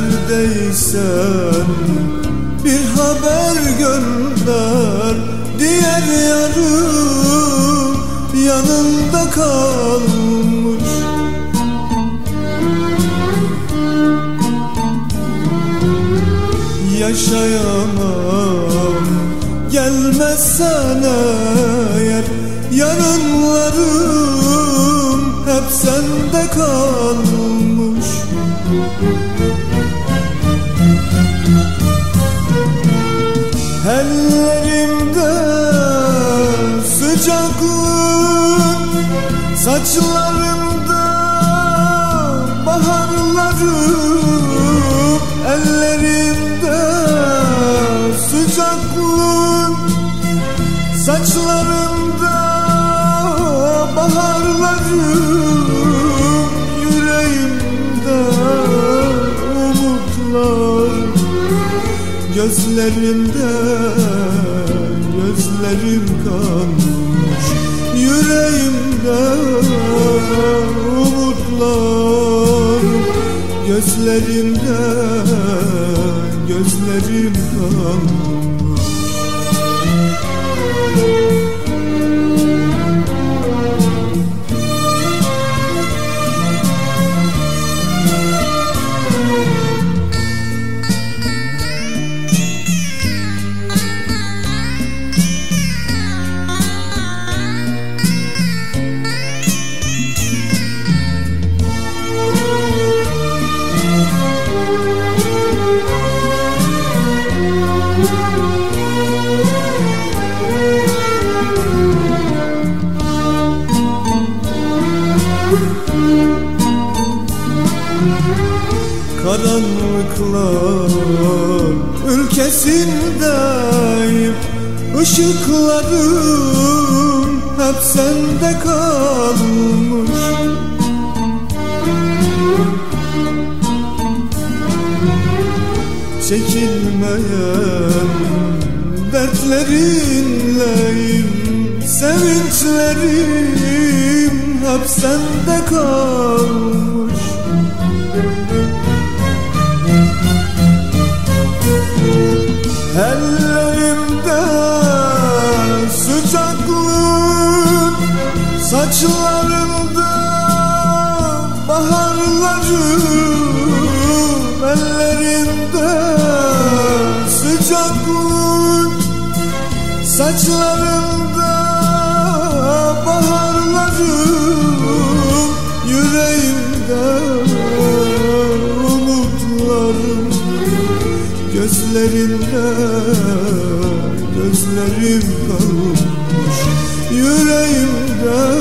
gelirsen bir haber gönder Diğer yarım yanında kalmış. Yaşayamam gelmezsen eğer Yarınlarım hep sende kalmış Ellerimde sıcaklık Saçlarımda Gözlerimde gözlerim kalmış Yüreğimde umutlar. Gözlerimde gözlerim kalmış Karanlıklar ülkesindeyim. Işıklarım hep sende kalmış. Çekilmeyen dertlerinleyim Sevinçlerim hep sende kalmış Saçlarımda baharlarım Ellerimde sıcaklık Saçlarımda baharlarım Yüreğimde umutlarım Gözlerinde gözlerim kalmış. Yüreğimde